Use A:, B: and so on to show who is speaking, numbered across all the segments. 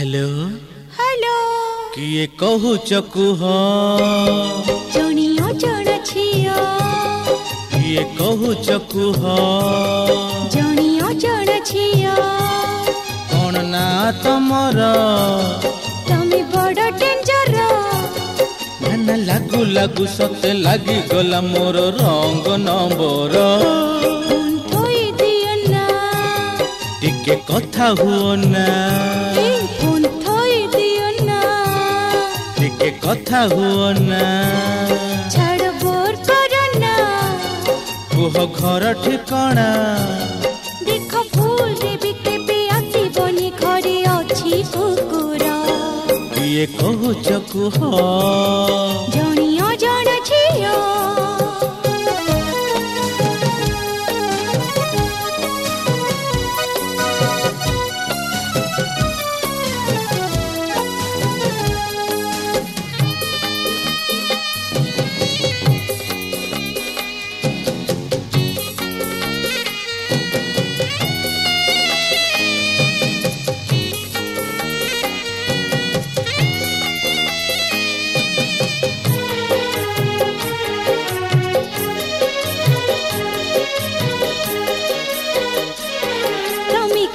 A: hello
B: hello
A: କିଏ କହୁଛ କୁହ
B: ଜଣି ଅଜଣା ଝିଅ
A: କିଏ କହୁଛ କୁହ
B: ଜଣି ଅଜଣା ଝିଅ
A: କ'ଣ ନା ତମର
B: ତମେ ବଡ଼ ଡେଞ୍ଜର
A: ନା ଲାଗୁ ଲାଗୁ ସତେ ଲାଗିଗଲା ମୋର ରଙ୍ଗ ନମ୍ବର ଟିକେ କଥା ହୁଅ ନା এ কথা হুও না
B: ছাড় বোর করো না
A: কুহ ঘর ঠিকনা
B: দেখ ভুল দেবি কেবে আসিবনি ঘরে ଅଛି
A: কুকুর
B: ইয়ে কହୁଛ কুহ জন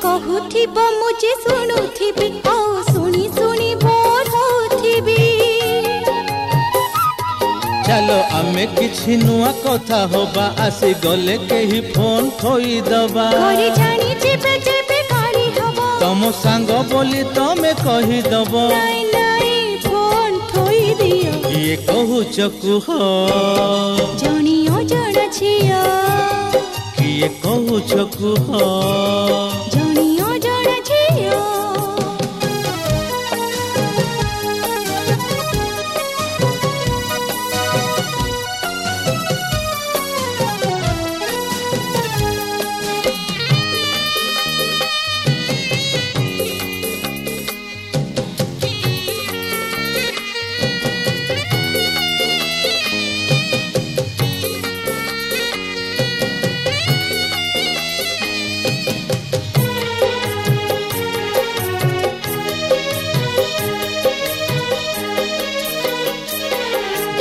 B: କହୁଥିବ ମୁଁ ଯେ ଶୁଣୁଥିବି ଆଉ ଶୁଣି ଶୁଣି ବୋର୍ ହଉଥିବି
A: ଚାଲ ଆମେ କିଛି ନୂଆ କଥା ହବା ଆସି ଗଲେ କେହି ଫୋନ୍ ଥୋଇଦବା
B: ଜାଣି ଯିବେ ଯେବେ କରି ହବ
A: ତମ ସାଙ୍ଗ ବୋଲି ତମେ କହିଦବ
B: ଫୋନ୍ ଥୋଇଦିଅ
A: ଇଏ କହୁଛ କୁହ
B: ଜଣି ଅଜଣା ଝିଅ
A: କିଏ କହୁଛ କୁହ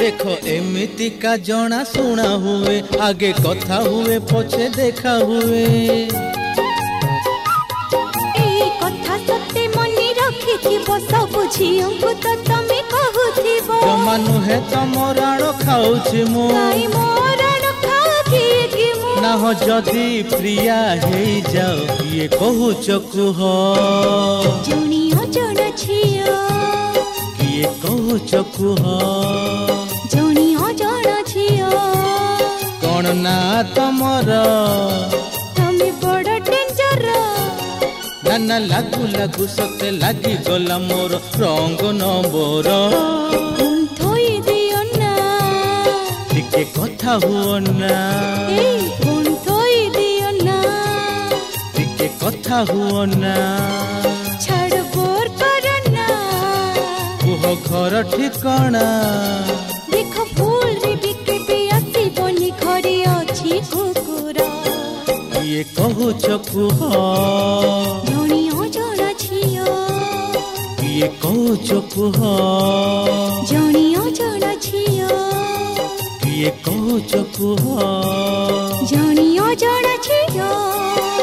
A: দেখ
B: এমিতিকা জনা শোনা হুয়ে আগে কথা হুয়ে পছে দেখা হুয়ে
A: ଜମା ନୁହେଁ ତମ ରାଣ ଖାଉଛି ମୁଁ ନାହ ଯଦି ପ୍ରିୟା ହେଇଯାଉ ଇଏ କହୁଛ କୁହ କିଏ କହୁଛ କୁହ না তমর তুমি বড় ডেঞ্জর
B: না না লাগু লাগু
A: সতে লাগি গলা মোর
B: রঙ্গ নম্বর থই দিও না
A: টিকে কথা হুও না
B: ফোন থই দিও না
A: টিকে কথা হুও
B: না ছাড় বোর কর না কুহ ঘর ঠিকনা
A: କିଏ କହୁଛ କୁହ
B: ଅଜଣା ଝିଅ
A: କିଏ କହୁଛ କୁହ
B: ଜଣେ ଅଜଣା ଝିଅ
A: କିଏ କହୁଛ କୁହ
B: ଜଣେ ଅଜଣା ଝିଅ